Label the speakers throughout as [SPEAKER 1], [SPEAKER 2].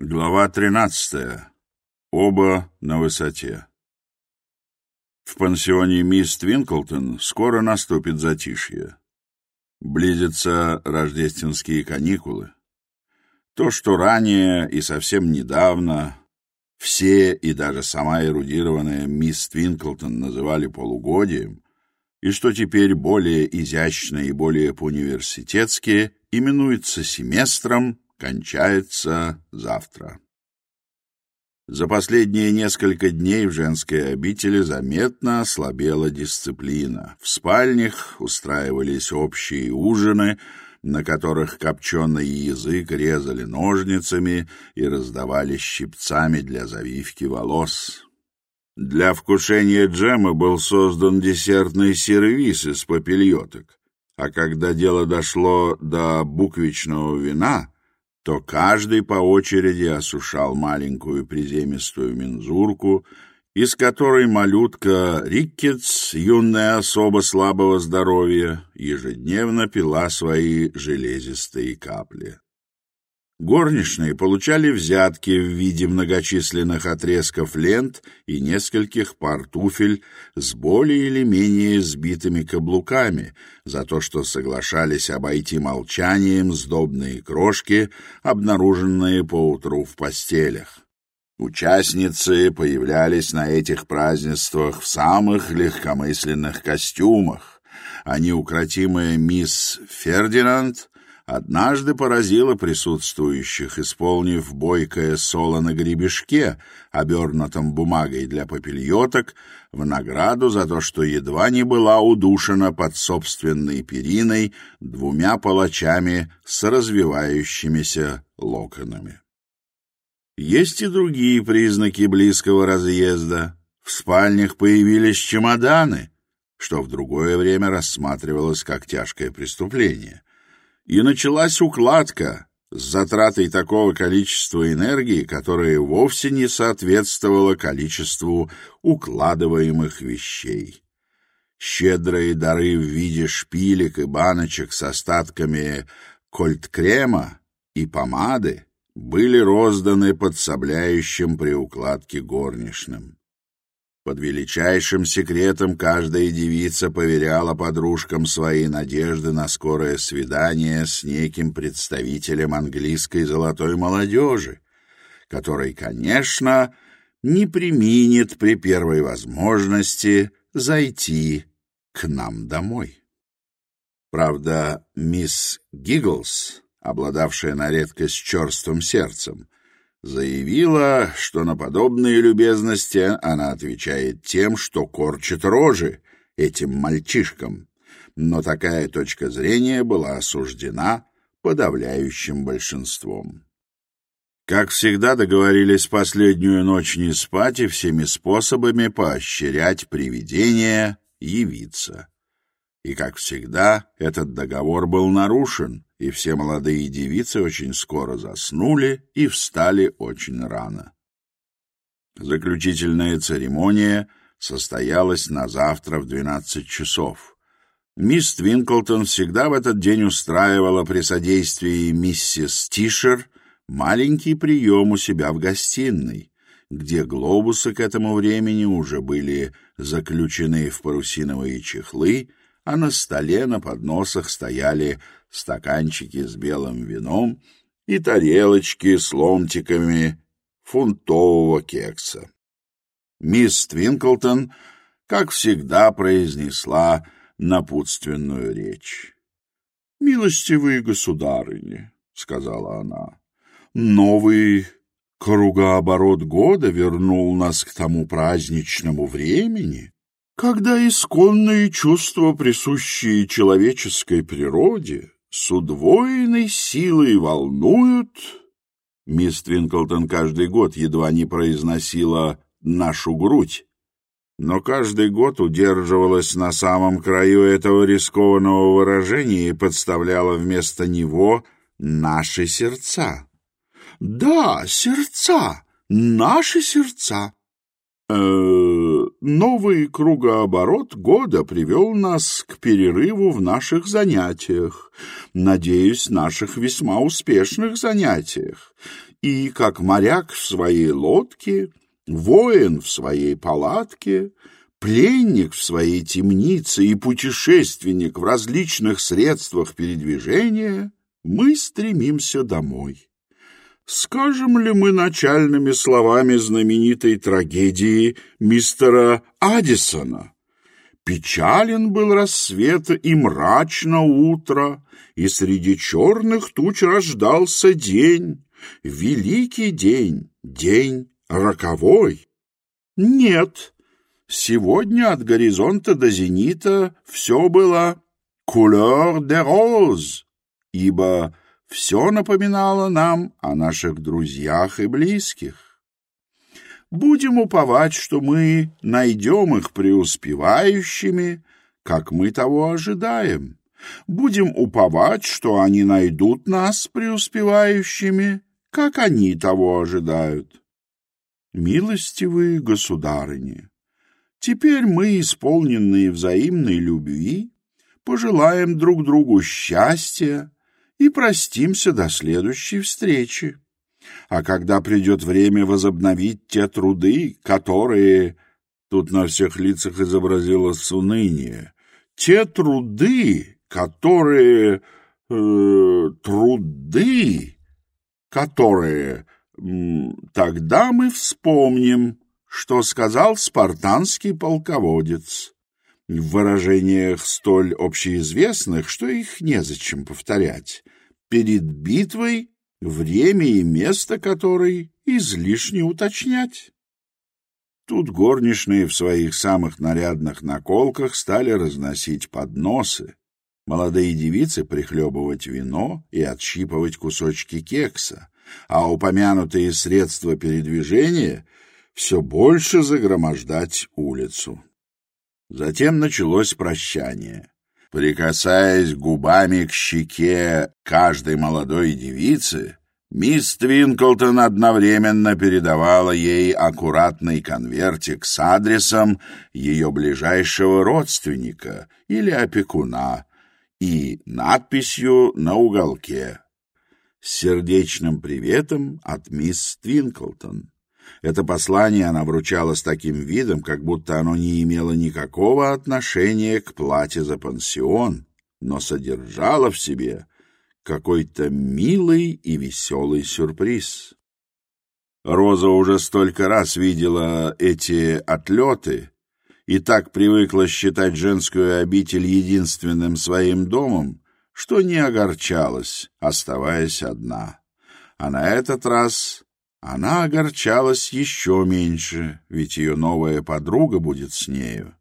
[SPEAKER 1] Глава 13. Оба на высоте. В пансионе мисс Твинклтон скоро наступит затишье. Близятся рождественские каникулы. То, что ранее и совсем недавно все и даже сама эрудированная мисс Твинклтон называли полугодием, и что теперь более изящно и более по-университетски именуется семестром, кончается завтра. За последние несколько дней в женской обители заметно ослабела дисциплина. В спальнях устраивались общие ужины, на которых копченый язык резали ножницами и раздавали щипцами для завивки волос. Для вкушения джема был создан десертный сервиз из папильоток, а когда дело дошло до буквичного вина — то каждый по очереди осушал маленькую приземистую мензурку, из которой малютка Риккетс, юная особа слабого здоровья, ежедневно пила свои железистые капли. Горничные получали взятки в виде многочисленных отрезков лент и нескольких пар туфель с более или менее сбитыми каблуками за то, что соглашались обойти молчанием сдобные крошки, обнаруженные поутру в постелях. Участницы появлялись на этих празднествах в самых легкомысленных костюмах, Они укротимая мисс Фердинанд — однажды поразила присутствующих, исполнив бойкое соло на гребешке, обернутом бумагой для попельоток, в награду за то, что едва не была удушена под собственной периной двумя палачами с развивающимися локонами. Есть и другие признаки близкого разъезда. В спальнях появились чемоданы, что в другое время рассматривалось как тяжкое преступление. и началась укладка с затратой такого количества энергии, которое вовсе не соответствовало количеству укладываемых вещей. Щедрые дары в виде шпилек и баночек с остатками кольт-крема и помады были розданы подсобляющим при укладке горничным. Под величайшим секретом каждая девица поверяла подружкам свои надежды на скорое свидание с неким представителем английской золотой молодежи, который, конечно, не применит при первой возможности зайти к нам домой. Правда, мисс Гигглс, обладавшая на редкость черствым сердцем, заявила, что на подобные любезности она отвечает тем, что корчит рожи этим мальчишкам. Но такая точка зрения была осуждена подавляющим большинством. Как всегда, договорились последнюю ночь не спать и всеми способами поощрять привидения явиться. И, как всегда, этот договор был нарушен, и все молодые девицы очень скоро заснули и встали очень рано. Заключительная церемония состоялась на завтра в 12 часов. Мисс Твинклтон всегда в этот день устраивала при содействии миссис Тишер маленький прием у себя в гостиной, где глобусы к этому времени уже были заключены в парусиновые чехлы, а на столе на подносах стояли стаканчики с белым вином и тарелочки с ломтиками фунтового кекса. Мисс Твинклтон, как всегда, произнесла напутственную речь. — Милостивые государыни, — сказала она, — новый кругооборот года вернул нас к тому праздничному времени, Когда исконные чувства, присущие человеческой природе, с удвоенной силой волнуют... Мисс Твинклтон каждый год едва не произносила «нашу грудь», но каждый год удерживалась на самом краю этого рискованного выражения и подставляла вместо него «наши сердца». «Да, сердца, наши сердца». «Э-э-э...» новый кругооборот года привел нас к перерыву в наших занятиях, надеюсь, наших весьма успешных занятиях. И как моряк в своей лодке, воин в своей палатке, пленник в своей темнице и путешественник в различных средствах передвижения, мы стремимся домой. Скажем ли мы начальными словами знаменитой трагедии мистера Аддисона? Печален был рассвет и мрачно утро, и среди черных туч рождался день, великий день, день роковой. Нет, сегодня от горизонта до зенита все было «couleur de rose», ибо все напоминало нам о наших друзьях и близких. Будем уповать, что мы найдем их преуспевающими, как мы того ожидаем. Будем уповать, что они найдут нас преуспевающими, как они того ожидают. Милостивые государыни, теперь мы, исполненные взаимной любви, пожелаем друг другу счастья, и простимся до следующей встречи. А когда придет время возобновить те труды, которые...» Тут на всех лицах изобразилось уныние. «Те труды, которые... Э, труды, которые... Тогда мы вспомним, что сказал спартанский полководец. В выражениях столь общеизвестных, что их незачем повторять. Перед битвой время и место которой излишне уточнять. Тут горничные в своих самых нарядных наколках стали разносить подносы, молодые девицы прихлебывать вино и отщипывать кусочки кекса, а упомянутые средства передвижения все больше загромождать улицу. Затем началось прощание. Прикасаясь губами к щеке каждой молодой девицы, мисс Твинклтон одновременно передавала ей аккуратный конвертик с адресом ее ближайшего родственника или опекуна и надписью на уголке с сердечным приветом от мисс Твинклтон. Это послание она вручала с таким видом, как будто оно не имело никакого отношения к плате за пансион, но содержало в себе какой-то милый и веселый сюрприз. Роза уже столько раз видела эти отлеты и так привыкла считать женскую обитель единственным своим домом, что не огорчалась, оставаясь одна. А на этот раз она огорчалась еще меньше, ведь ее новая подруга будет с нею.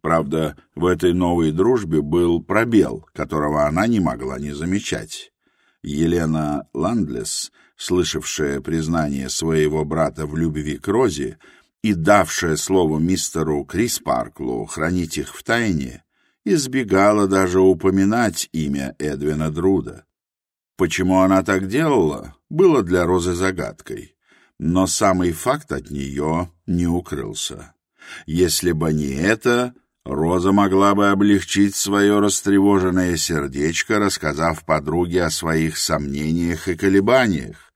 [SPEAKER 1] Правда, в этой новой дружбе был пробел, которого она не могла не замечать. Елена Ландлес, слышавшая признание своего брата в любви к Розе и давшая слово мистеру Криспарклу хранить их в тайне, избегала даже упоминать имя Эдвина Друда. Почему она так делала, было для Розы загадкой, но самый факт от нее не укрылся. Если бы не это, Роза могла бы облегчить свое растревоженное сердечко, рассказав подруге о своих сомнениях и колебаниях.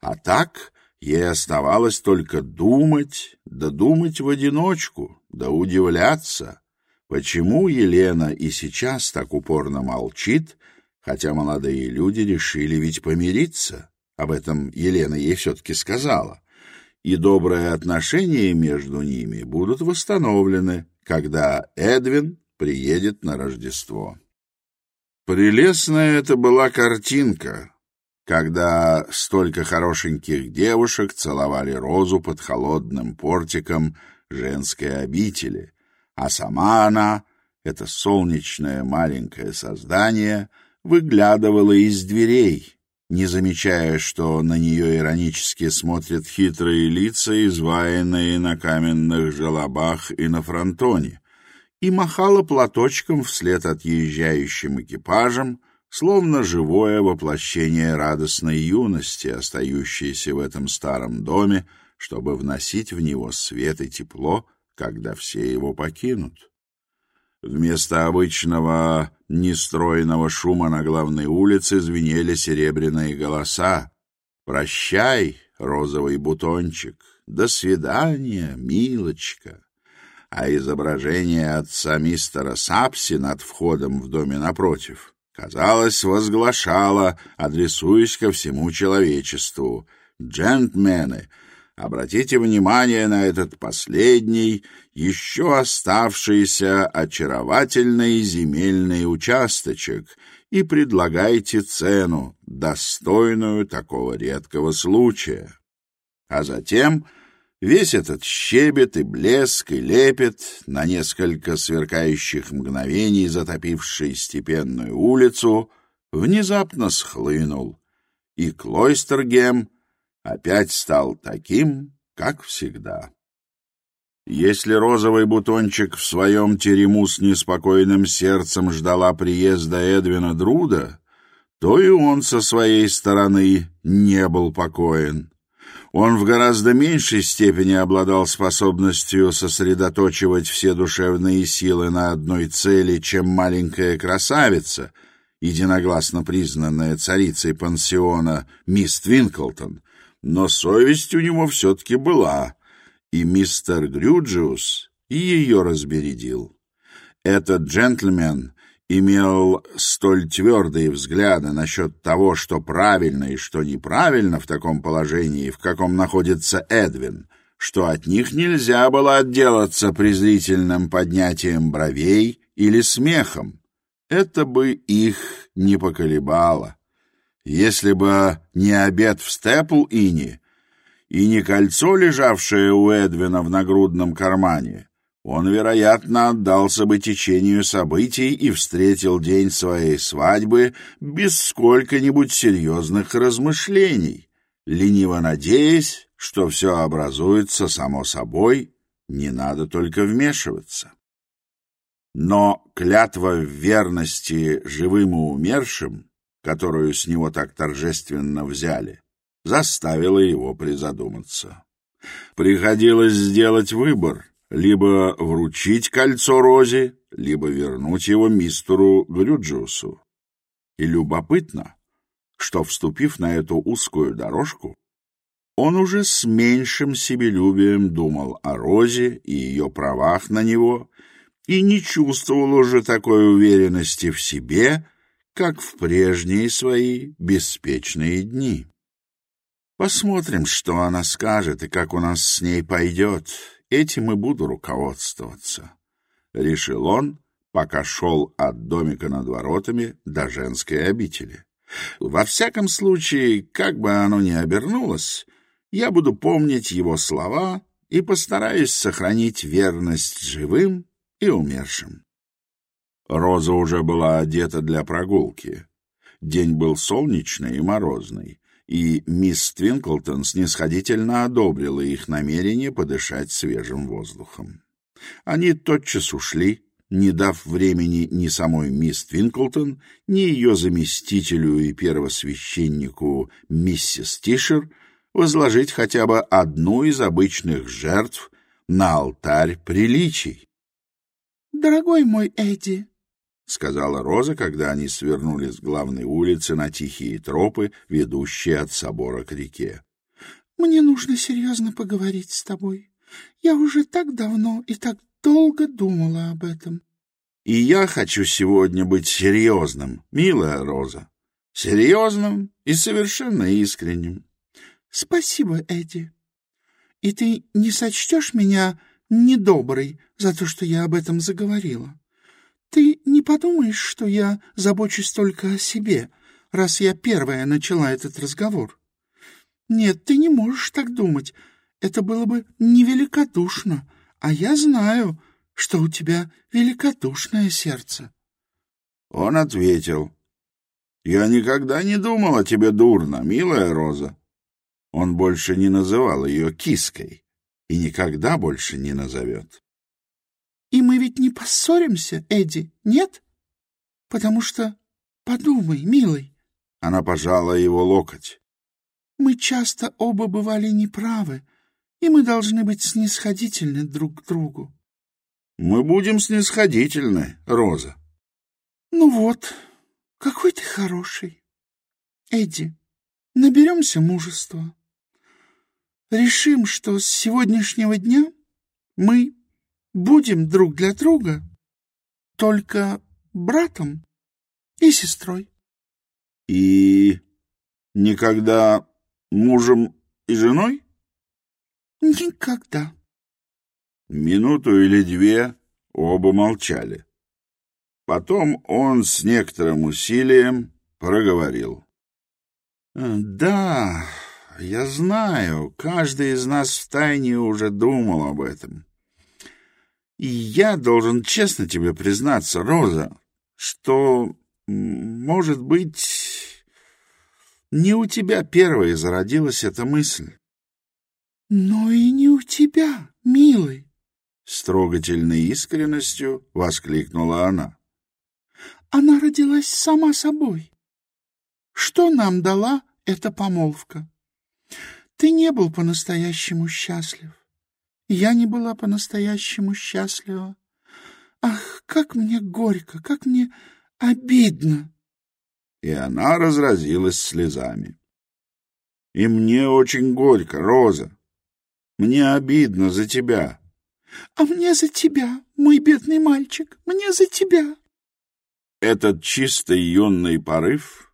[SPEAKER 1] А так ей оставалось только думать, да думать в одиночку, да удивляться, почему Елена и сейчас так упорно молчит, хотя молодые люди решили ведь помириться. Об этом Елена ей все-таки сказала. И добрые отношения между ними будут восстановлены, когда Эдвин приедет на Рождество. Прелестная это была картинка, когда столько хорошеньких девушек целовали розу под холодным портиком женской обители, а сама она, это солнечное маленькое создание — выглядывала из дверей, не замечая, что на нее иронически смотрят хитрые лица, изваянные на каменных желобах и на фронтоне, и махала платочком вслед отъезжающим экипажем, словно живое воплощение радостной юности, остающейся в этом старом доме, чтобы вносить в него свет и тепло, когда все его покинут. Вместо обычного нестройного шума на главной улице звенели серебряные голоса. «Прощай, розовый бутончик! До свидания, милочка!» А изображение отца мистера Сапси над входом в доме напротив, казалось, возглашало, адресуясь ко всему человечеству. «Джентльмены!» обратите внимание на этот последний, еще оставшийся очаровательный земельный участочек и предлагайте цену, достойную такого редкого случая. А затем весь этот щебет и блеск и лепет на несколько сверкающих мгновений затопивший степенную улицу внезапно схлынул, и Клойстергем — опять стал таким, как всегда. Если розовый бутончик в своем терему с неспокойным сердцем ждала приезда Эдвина Друда, то и он со своей стороны не был покоен. Он в гораздо меньшей степени обладал способностью сосредоточивать все душевные силы на одной цели, чем маленькая красавица, единогласно признанная царицей пансиона мисс Твинклтон, но совесть у него все-таки была, и мистер Грюджиус ее разбередил. Этот джентльмен имел столь твердые взгляды насчет того, что правильно и что неправильно в таком положении, в каком находится Эдвин, что от них нельзя было отделаться презрительным поднятием бровей или смехом. Это бы их не поколебало. Если бы не обед в Степл-Ине и не кольцо, лежавшее у Эдвина в нагрудном кармане, он, вероятно, отдался бы течению событий и встретил день своей свадьбы без сколько-нибудь серьезных размышлений, лениво надеясь, что все образуется само собой, не надо только вмешиваться. Но клятва в верности живым и умершим которую с него так торжественно взяли, заставила его призадуматься. Приходилось сделать выбор — либо вручить кольцо Розе, либо вернуть его мистеру Грюджиусу. И любопытно, что, вступив на эту узкую дорожку, он уже с меньшим себелюбием думал о Розе и ее правах на него и не чувствовал уже такой уверенности в себе, как в прежние свои беспечные дни. Посмотрим, что она скажет и как у нас с ней пойдет. Этим и буду руководствоваться, — решил он, пока шел от домика над воротами до женской обители. Во всяком случае, как бы оно ни обернулось, я буду помнить его слова и постараюсь сохранить верность живым и умершим. Роза уже была одета для прогулки. День был солнечный и морозный, и мисс Твинклтон снисходительно одобрила их намерение подышать свежим воздухом. Они тотчас ушли, не дав времени ни самой мисс Твинклтон, ни ее заместителю и первосвященнику миссис Тишер возложить хотя бы одну из обычных жертв на алтарь приличий.
[SPEAKER 2] «Дорогой мой Эдди»,
[SPEAKER 1] сказала Роза, когда они свернули с главной улицы на тихие тропы, ведущие от собора к реке.
[SPEAKER 2] «Мне нужно серьезно поговорить с тобой. Я уже так давно и так долго думала об этом».
[SPEAKER 1] «И я хочу сегодня быть серьезным, милая Роза. Серьезным и совершенно искренним».
[SPEAKER 2] «Спасибо, Эдди. И ты не сочтешь меня недоброй за то, что я об этом заговорила?» Ты не подумаешь, что я забочусь только о себе, раз я первая начала этот разговор. Нет, ты не можешь так думать. Это было бы невеликодушно, а я знаю, что у тебя великодушное сердце.
[SPEAKER 1] Он ответил. «Я никогда не думал о тебе дурно, милая Роза». Он больше не называл ее киской и никогда больше не назовет.
[SPEAKER 2] И мы ведь не поссоримся, Эдди, нет? Потому что... Подумай, милый.
[SPEAKER 1] Она пожала его локоть.
[SPEAKER 2] Мы часто оба бывали неправы, и мы должны быть снисходительны друг к другу.
[SPEAKER 1] Мы будем снисходительны, Роза.
[SPEAKER 2] Ну вот, какой ты хороший. Эдди, наберемся мужества. Решим, что с сегодняшнего дня мы будем друг для друга только братом и сестрой.
[SPEAKER 1] — И никогда мужем и женой?
[SPEAKER 2] — Никогда.
[SPEAKER 1] Минуту или две оба молчали. Потом он с некоторым усилием проговорил. «Э, — Да, я знаю, каждый из нас втайне уже думал об этом. И Я должен честно тебе признаться, Роза, что, может быть, не у тебя первой зародилась эта мысль.
[SPEAKER 2] — Но и не у тебя, милый!
[SPEAKER 1] — с трогательной искренностью воскликнула она.
[SPEAKER 2] — Она родилась сама собой. Что нам дала эта помолвка? Ты не был по-настоящему счастлив. Я не была по-настоящему счастлива. Ах, как мне горько, как мне обидно!»
[SPEAKER 1] И она разразилась слезами. «И мне очень горько, Роза. Мне обидно за тебя».
[SPEAKER 2] «А мне за тебя, мой бедный мальчик, мне за тебя!»
[SPEAKER 1] Этот чистый юный порыв,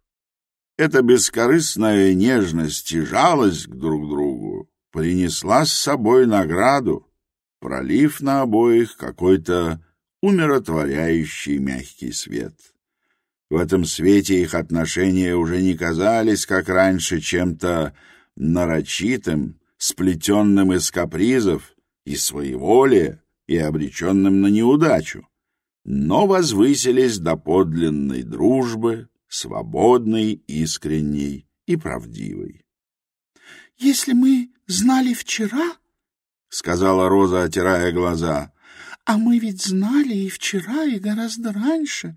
[SPEAKER 1] эта бескорыстная нежность и жалость к друг другу принесла с собой награду, пролив на обоих какой-то умиротворяющий мягкий свет. В этом свете их отношения уже не казались, как раньше, чем-то нарочитым, сплетенным из капризов и своеволия, и обреченным на неудачу, но возвысились до подлинной дружбы, свободной, искренней и правдивой.
[SPEAKER 2] «Если мы знали вчера...»
[SPEAKER 1] — сказала Роза, отирая глаза.
[SPEAKER 2] «А мы ведь знали и вчера, и гораздо раньше,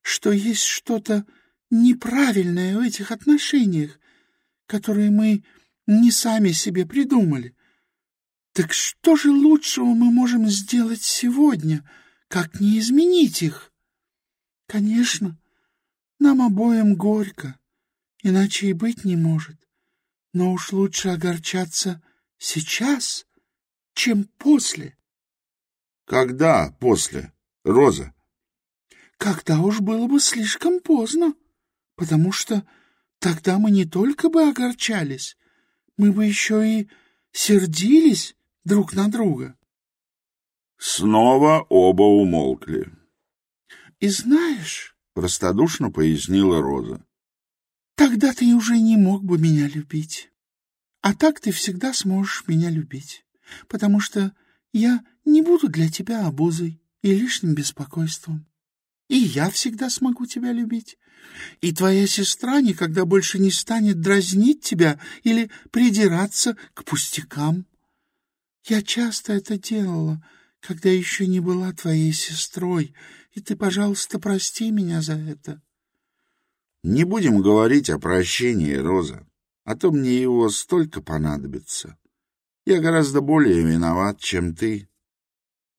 [SPEAKER 2] что есть что-то неправильное в этих отношениях, которые мы не сами себе придумали. Так что же лучшего мы можем сделать сегодня, как не изменить их? Конечно, нам обоим горько, иначе и быть не может но уж лучше огорчаться сейчас, чем после.
[SPEAKER 1] — Когда после, Роза?
[SPEAKER 2] — Когда уж было бы слишком поздно, потому что тогда мы не только бы огорчались, мы бы еще и сердились друг на друга.
[SPEAKER 1] Снова оба умолкли.
[SPEAKER 2] — И знаешь, —
[SPEAKER 1] простодушно пояснила Роза,
[SPEAKER 2] Тогда ты уже не мог бы меня любить. А так ты всегда сможешь меня любить, потому что я не буду для тебя обузой и лишним беспокойством. И я всегда смогу тебя любить. И твоя сестра никогда больше не станет дразнить тебя или придираться к пустякам. Я часто это делала, когда еще не была твоей сестрой, и
[SPEAKER 1] Не будем говорить о прощении, Роза. А то мне его столько понадобится. Я гораздо более виноват, чем ты.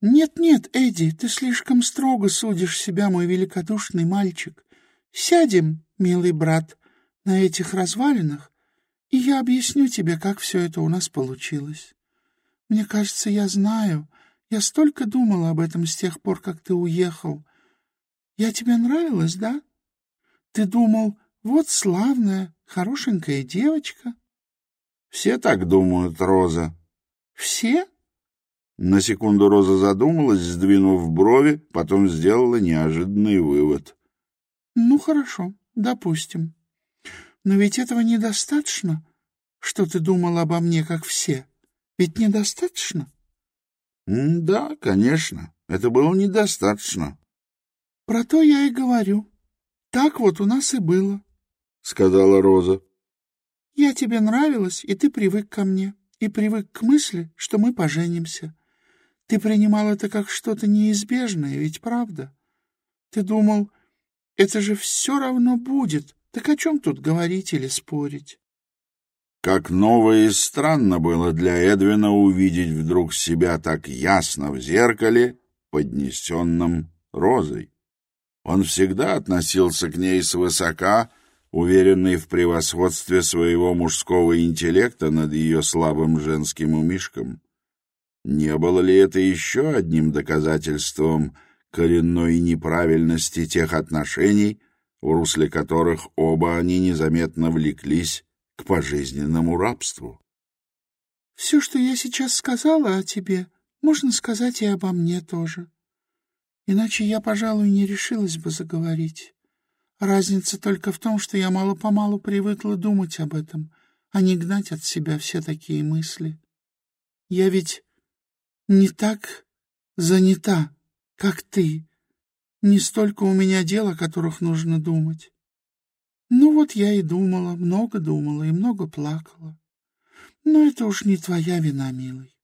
[SPEAKER 2] Нет-нет, Эдди, ты слишком строго судишь себя, мой великодушный мальчик. Сядем, милый брат, на этих развалинах, и я объясню тебе, как все это у нас получилось. Мне кажется, я знаю. Я столько думала об этом с тех пор, как ты уехал. Я тебе нравилась, да? — ты думал, вот славная, хорошенькая девочка.
[SPEAKER 1] Все так думают, Роза.
[SPEAKER 2] Все?
[SPEAKER 1] На секунду Роза задумалась, сдвинув брови, потом сделала неожиданный вывод.
[SPEAKER 2] Ну, хорошо, допустим. Но ведь этого недостаточно, что ты думал обо мне, как все. Ведь недостаточно?
[SPEAKER 1] Да, конечно. Это было недостаточно.
[SPEAKER 2] Про то я и говорю. Так вот у нас и было, —
[SPEAKER 1] сказала Роза.
[SPEAKER 2] Я тебе нравилась, и ты привык ко мне, и привык к мысли, что мы поженимся. Ты принимал это как что-то неизбежное, ведь правда? Ты думал, это же все равно будет, так о чем тут говорить или спорить?
[SPEAKER 1] Как ново и странно было для Эдвина увидеть вдруг себя так ясно в зеркале, поднесенном розой. Он всегда относился к ней свысока, уверенный в превосходстве своего мужского интеллекта над ее слабым женским умишком. Не было ли это еще одним доказательством коренной неправильности тех отношений, в русле которых оба они незаметно влеклись к пожизненному рабству?
[SPEAKER 2] «Все, что я сейчас сказала о тебе, можно сказать и обо мне тоже», Иначе я, пожалуй, не решилась бы заговорить. Разница только в том, что я мало-помалу привыкла думать об этом, а не гнать от себя все такие мысли. Я ведь не так занята, как ты. Не столько у меня дел, о которых нужно думать. Ну вот я и думала, много думала и много плакала. Но это уж не твоя вина, милый.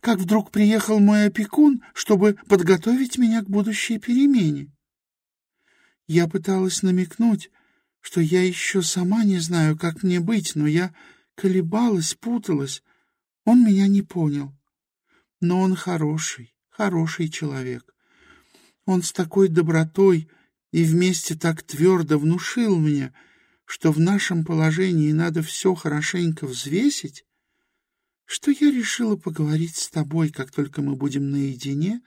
[SPEAKER 2] Как вдруг приехал мой опекун, чтобы подготовить меня к будущей перемене. Я пыталась намекнуть, что я еще сама не знаю, как мне быть, но я колебалась, путалась. Он меня не понял. Но он хороший, хороший человек. Он с такой добротой и вместе так твердо внушил мне, что в нашем положении надо все хорошенько взвесить что я решила поговорить с тобой, как только мы будем наедине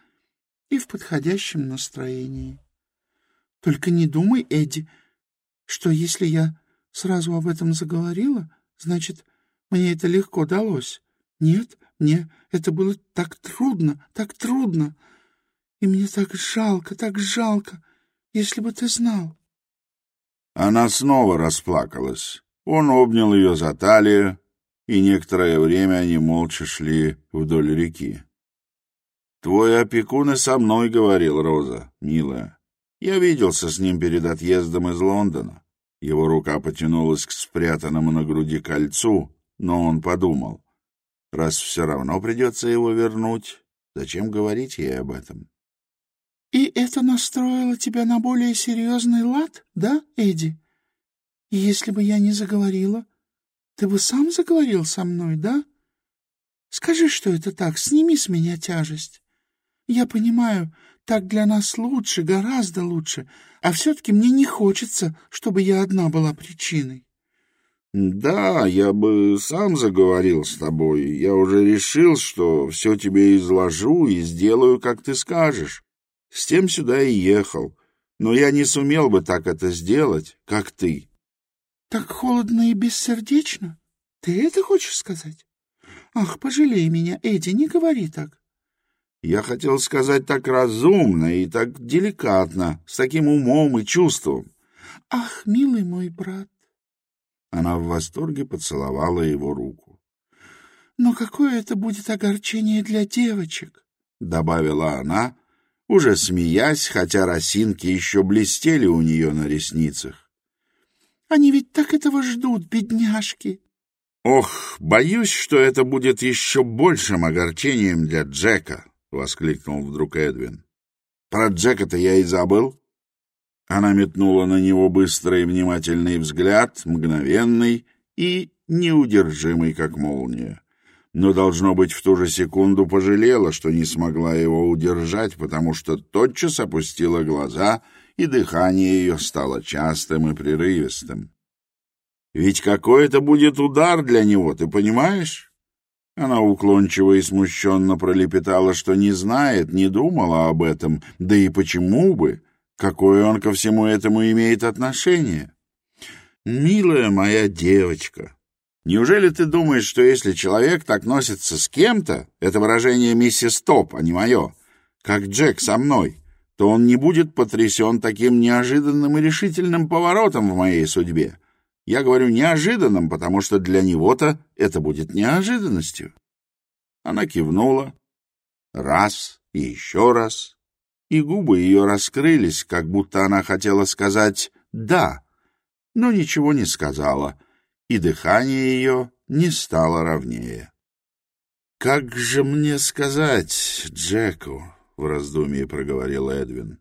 [SPEAKER 2] и в подходящем настроении. Только не думай, Эдди, что если я сразу об этом заговорила, значит, мне это легко далось. Нет, мне это было так трудно, так трудно. И мне так жалко, так жалко, если бы ты знал.
[SPEAKER 1] Она снова расплакалась. Он обнял ее за талию, и некоторое время они молча шли вдоль реки. «Твой опекун и со мной говорил, Роза, милая. Я виделся с ним перед отъездом из Лондона. Его рука потянулась к спрятанному на груди кольцу, но он подумал, раз все равно придется его вернуть, зачем говорить ей об этом?»
[SPEAKER 2] «И это настроило тебя на более серьезный лад, да, Эдди? Если бы я не заговорила...» Ты бы сам заговорил со мной, да? Скажи, что это так, сними с меня тяжесть. Я понимаю, так для нас лучше, гораздо лучше, а все-таки мне не хочется, чтобы я одна была причиной.
[SPEAKER 1] Да, я бы сам заговорил с тобой. Я уже решил, что все тебе изложу и сделаю, как ты скажешь. С тем сюда и ехал. Но я не сумел бы так это сделать, как ты
[SPEAKER 2] так холодно и бессердечно? Ты это хочешь сказать? Ах, пожалей меня, Эдди, не говори так.
[SPEAKER 1] Я хотел сказать так разумно и так деликатно, с таким умом и чувством.
[SPEAKER 2] Ах, милый мой брат.
[SPEAKER 1] Она в восторге поцеловала его руку.
[SPEAKER 2] Но какое это будет огорчение для девочек,
[SPEAKER 1] добавила она, уже смеясь, хотя росинки еще блестели у нее на ресницах.
[SPEAKER 2] Они ведь так этого ждут, бедняжки.
[SPEAKER 1] Ох, боюсь, что это будет еще большим огорчением для Джека, воскликнул вдруг Эдвин. Про Джека-то я и забыл. Она метнула на него быстрый и внимательный взгляд, мгновенный и неудержимый, как молния. Но, должно быть, в ту же секунду пожалела, что не смогла его удержать, потому что тотчас опустила глаза — и дыхание ее стало частым и прерывистым. «Ведь какой это будет удар для него, ты понимаешь?» Она уклончиво и смущенно пролепетала, что не знает, не думала об этом, да и почему бы, какое он ко всему этому имеет отношение. «Милая моя девочка, неужели ты думаешь, что если человек так носится с кем-то, это выражение миссис Топ, а не мое, как Джек со мной?» то он не будет потрясен таким неожиданным и решительным поворотом в моей судьбе. Я говорю «неожиданным», потому что для него-то это будет неожиданностью. Она кивнула. Раз и еще раз. И губы ее раскрылись, как будто она хотела сказать «да», но ничего не сказала, и дыхание ее не стало ровнее. «Как же мне сказать Джеку?» в раздумье проговорил Эдвин.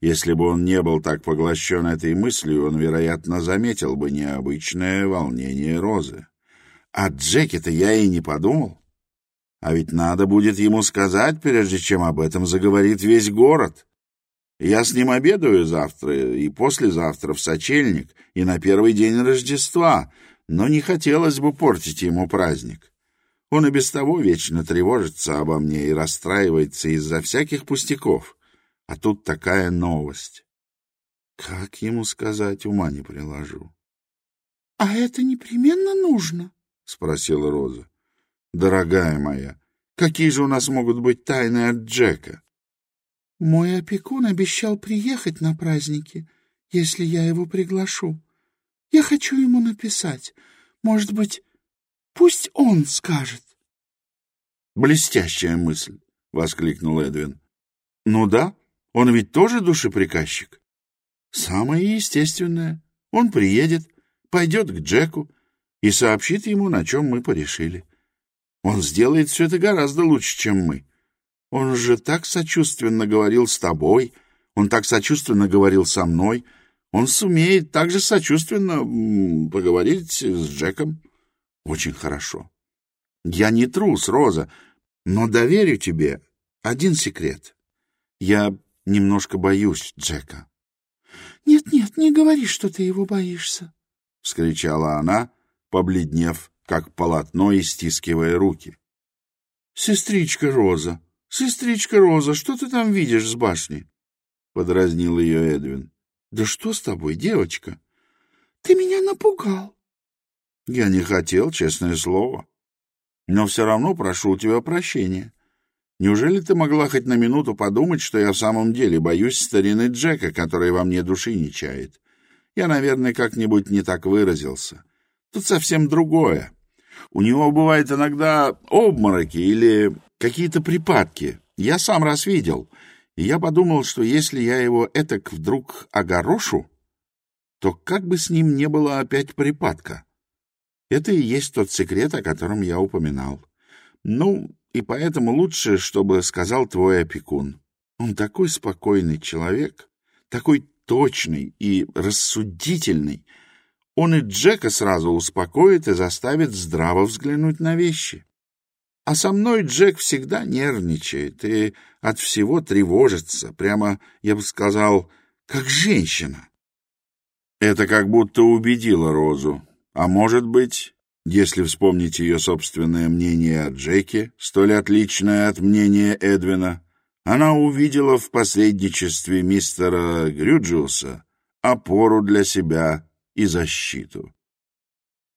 [SPEAKER 1] Если бы он не был так поглощен этой мыслью, он, вероятно, заметил бы необычное волнение Розы. О «А Джеке-то я и не подумал. А ведь надо будет ему сказать, прежде чем об этом заговорит весь город. Я с ним обедаю завтра и послезавтра в сочельник и на первый день Рождества, но не хотелось бы портить ему праздник. Он и без того вечно тревожится обо мне и расстраивается из-за всяких пустяков. А тут такая новость. Как ему сказать, ума не приложу.
[SPEAKER 2] — А это непременно нужно?
[SPEAKER 1] — спросила Роза. — Дорогая моя, какие же у нас могут быть тайны от Джека?
[SPEAKER 2] — Мой опекун обещал приехать на праздники, если я его приглашу. Я хочу ему написать. Может быть, Пусть он скажет.
[SPEAKER 1] Блестящая мысль, воскликнул Эдвин. Ну да, он ведь тоже душеприказчик. Самое естественное. Он приедет, пойдет к Джеку и сообщит ему, на чем мы порешили. Он сделает все это гораздо лучше, чем мы. Он же так сочувственно говорил с тобой, он так сочувственно говорил со мной. Он сумеет так же сочувственно поговорить с Джеком. Очень хорошо. Я не трус, Роза, но доверю тебе один секрет. Я немножко боюсь Джека.
[SPEAKER 2] «Нет-нет, не говори, что ты его боишься», —
[SPEAKER 1] вскричала она, побледнев, как полотно и стискивая руки. «Сестричка Роза, сестричка Роза, что ты там видишь с башни?» — подразнил ее Эдвин. «Да что с тобой, девочка?»
[SPEAKER 2] «Ты меня напугал»,
[SPEAKER 1] я не хотел, честное слово. Но все равно прошу у тебя прощения. Неужели ты могла хоть на минуту подумать, что я в самом деле боюсь старины Джека, который во мне души не чает? Я, наверное, как-нибудь не так выразился. Тут совсем другое. У него бывает иногда обмороки или какие-то припадки. Я сам раз видел. И я подумал, что если я его этак вдруг огорошу, то как бы с ним не было опять припадка. Это и есть тот секрет, о котором я упоминал. Ну, и поэтому лучше, чтобы сказал твой опекун. Он такой спокойный человек, такой точный и рассудительный. Он и Джека сразу успокоит и заставит здраво взглянуть на вещи. А со мной Джек всегда нервничает и от всего тревожится, прямо, я бы сказал, как женщина. А может быть, если вспомнить ее собственное мнение о Джеке, столь отличное от мнения Эдвина, она увидела в посредничестве мистера Грюджиуса опору для себя и защиту.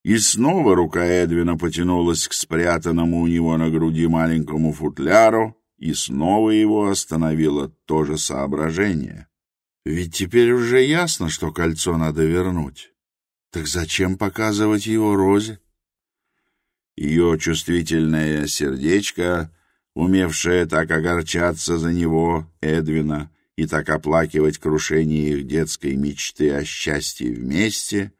[SPEAKER 1] И снова рука Эдвина потянулась к спрятанному у него на груди маленькому футляру, и снова его остановило то же соображение. Ведь теперь уже ясно, что кольцо надо вернуть. Так зачем показывать его Розе? Ее чувствительное сердечко, умевшее так огорчаться за него, Эдвина, и так оплакивать крушение их детской мечты о счастье вместе,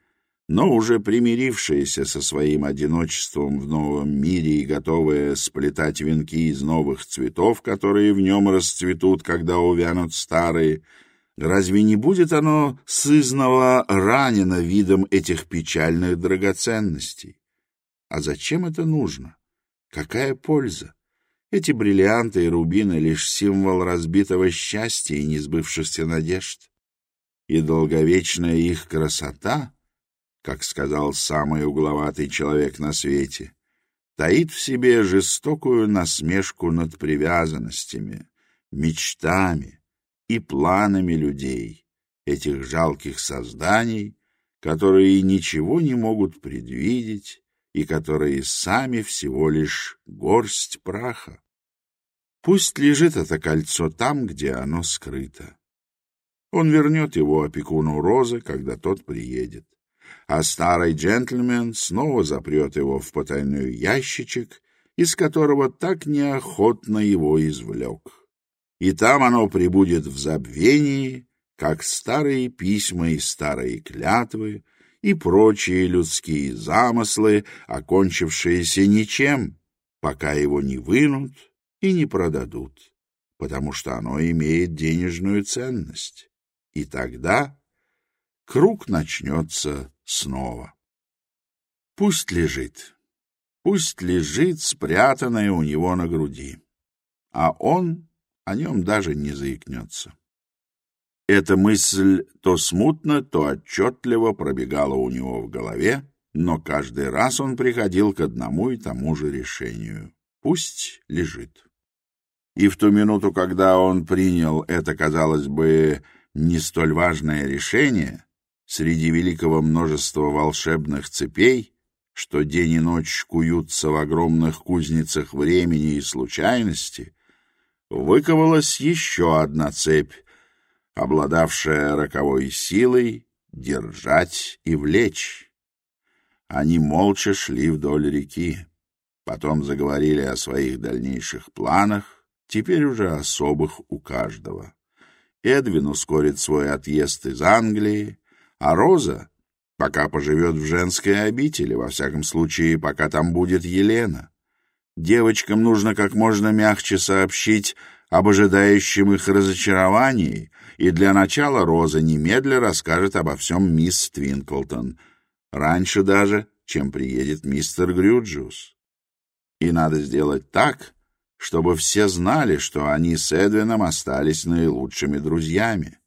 [SPEAKER 1] но уже примирившееся со своим одиночеством в новом мире и готовое сплетать венки из новых цветов, которые в нем расцветут, когда увянут старые, — Разве не будет оно сызнова ранено видом этих печальных драгоценностей? А зачем это нужно? Какая польза? Эти бриллианты и рубины — лишь символ разбитого счастья и несбывшихся надежд. И долговечная их красота, как сказал самый угловатый человек на свете, таит в себе жестокую насмешку над привязанностями, мечтами, и планами людей, этих жалких созданий, которые ничего не могут предвидеть и которые сами всего лишь горсть праха. Пусть лежит это кольцо там, где оно скрыто. Он вернет его опекуну Розы, когда тот приедет. А старый джентльмен снова запрет его в потайной ящичек, из которого так неохотно его извлек и там оно прибудет в забвении, как старые письма и старые клятвы и прочие людские замыслы, окончившиеся ничем, пока его не вынут и не продадут, потому что оно имеет денежную ценность. И тогда круг начнется снова. Пусть лежит, пусть лежит спрятанное у него на груди, а он о داجہ даже не سہ Эта мысль то смутно, то отчетливо пробегала у него в голове, но каждый раз он приходил к одному и тому же решению. Пусть лежит. И в ту минуту, когда он принял это, казалось бы, не столь важное решение, среди великого множества волшебных цепей, что день и ночь куются в огромных кузницах времени и случайности — выковалась еще одна цепь, обладавшая роковой силой держать и влечь. Они молча шли вдоль реки, потом заговорили о своих дальнейших планах, теперь уже особых у каждого. Эдвин ускорит свой отъезд из Англии, а Роза пока поживет в женской обители, во всяком случае, пока там будет Елена девочкам нужно как можно мягче сообщить об ожидающем их разочаровании, и для начала Роза немедля расскажет обо всем мисс Твинклтон, раньше даже, чем приедет мистер Грюджус. И надо сделать так, чтобы все знали, что они с Эдвином остались наилучшими друзьями.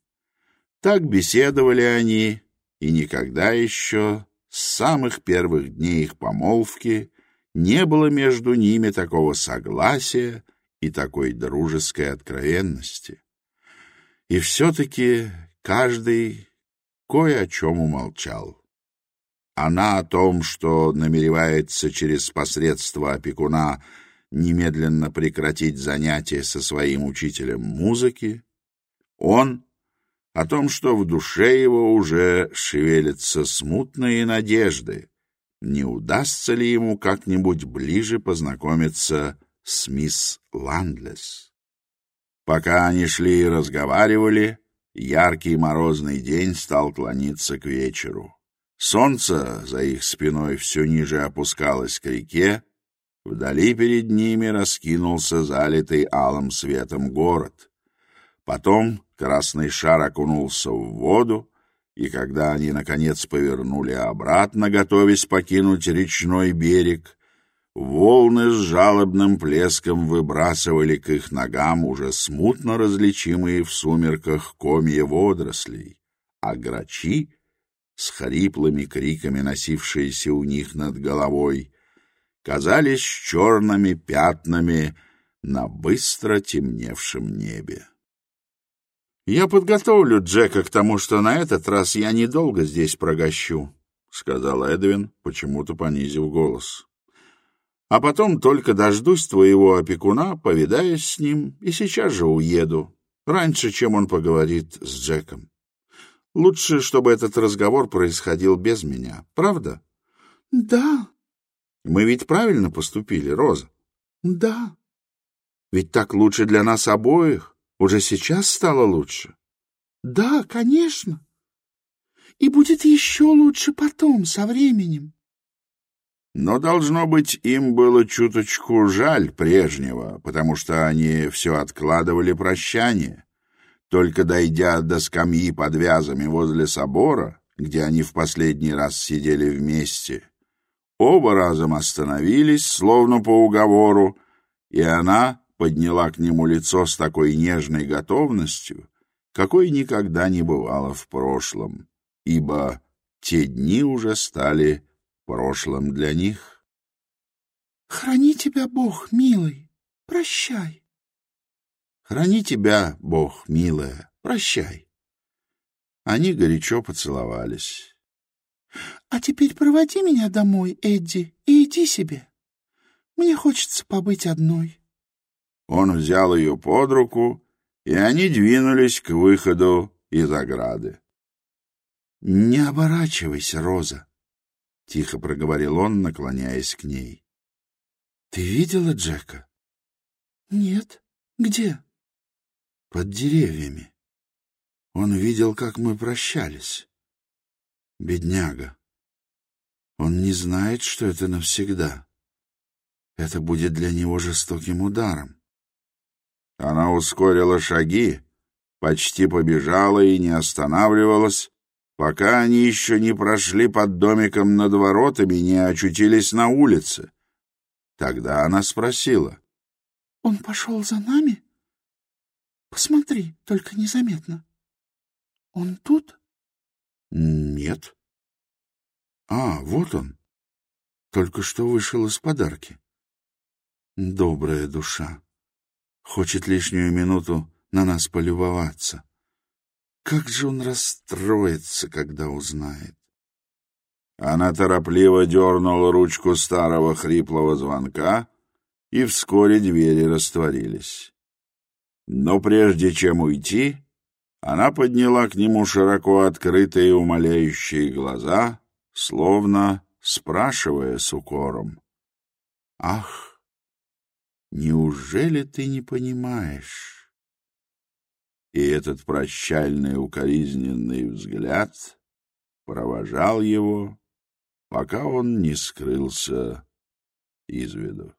[SPEAKER 1] Так беседовали они, и никогда еще с самых первых дней их помолвки — не было между ними такого согласия и такой дружеской откровенности. И все-таки каждый кое о чем умолчал. Она о том, что намеревается через посредство опекуна немедленно прекратить занятия со своим учителем музыки, он о том, что в душе его уже шевелятся смутные надежды, не удастся ли ему как-нибудь ближе познакомиться с мисс Ландлес. Пока они шли и разговаривали, яркий морозный день стал клониться к вечеру. Солнце за их спиной все ниже опускалось к реке, вдали перед ними раскинулся залитый алым светом город. Потом красный шар окунулся в воду, и когда они, наконец, повернули обратно, готовясь покинуть речной берег, волны с жалобным плеском выбрасывали к их ногам уже смутно различимые в сумерках комья водорослей, а грачи, с хриплыми криками, носившиеся у них над головой, казались черными пятнами на быстро темневшем небе. «Я подготовлю Джека к тому, что на этот раз я недолго здесь прогощу», — сказал Эдвин, почему-то понизив голос а потом только дождусь твоего опекуна, повидаюсь с ним и сейчас же уеду, раньше, чем он поговорит с Джеком. Лучше, чтобы этот разговор происходил без меня, правда? —
[SPEAKER 2] Да. —
[SPEAKER 1] Мы ведь правильно поступили, Роза? —
[SPEAKER 2] Да. —
[SPEAKER 1] Ведь так лучше для нас обоих. Уже сейчас стало лучше?
[SPEAKER 2] — Да, конечно. И будет еще лучше потом, со временем.
[SPEAKER 1] Но, должно быть, им было чуточку жаль прежнего, потому что они все откладывали прощание. Только дойдя до скамьи под вязами возле собора, где они в последний раз сидели вместе, оба разом остановились, словно по уговору, и она подняла к нему лицо с такой нежной готовностью, какой никогда не бывало в прошлом, ибо те дни уже стали прошлым для них.
[SPEAKER 2] «Храни тебя, Бог, милый, прощай!»
[SPEAKER 1] «Храни тебя, Бог, милая, прощай!» Они горячо поцеловались.
[SPEAKER 2] «А теперь проводи меня домой, Эдди, и иди себе. Мне хочется побыть одной».
[SPEAKER 1] Он взял ее под руку, и они двинулись к выходу из ограды. — Не оборачивайся, Роза, — тихо проговорил он, наклоняясь к ней. — Ты видела Джека?
[SPEAKER 2] — Нет. Где?
[SPEAKER 1] — Под деревьями. Он видел, как мы прощались. Бедняга. Он не знает, что это навсегда. Это будет для него жестоким ударом. Она ускорила шаги, почти побежала и не останавливалась, пока они еще не прошли под домиком над воротами, и не очутились на улице. Тогда она спросила.
[SPEAKER 2] — Он пошел за нами? Посмотри, только незаметно. Он тут?
[SPEAKER 1] — Нет. — А, вот он. Только что вышел из подарки. Добрая душа хочет лишнюю минуту на нас полюбоваться. Как же он расстроится, когда узнает. Она торопливо дернула ручку старого хриплого звонка, и вскоре двери растворились. Но прежде чем уйти, она подняла к нему широко открытые умоляющие глаза, словно спрашивая с укором. «Ах, неужели ты не понимаешь? И этот прощальный укоризненный взгляд провожал его, пока он не скрылся из виду.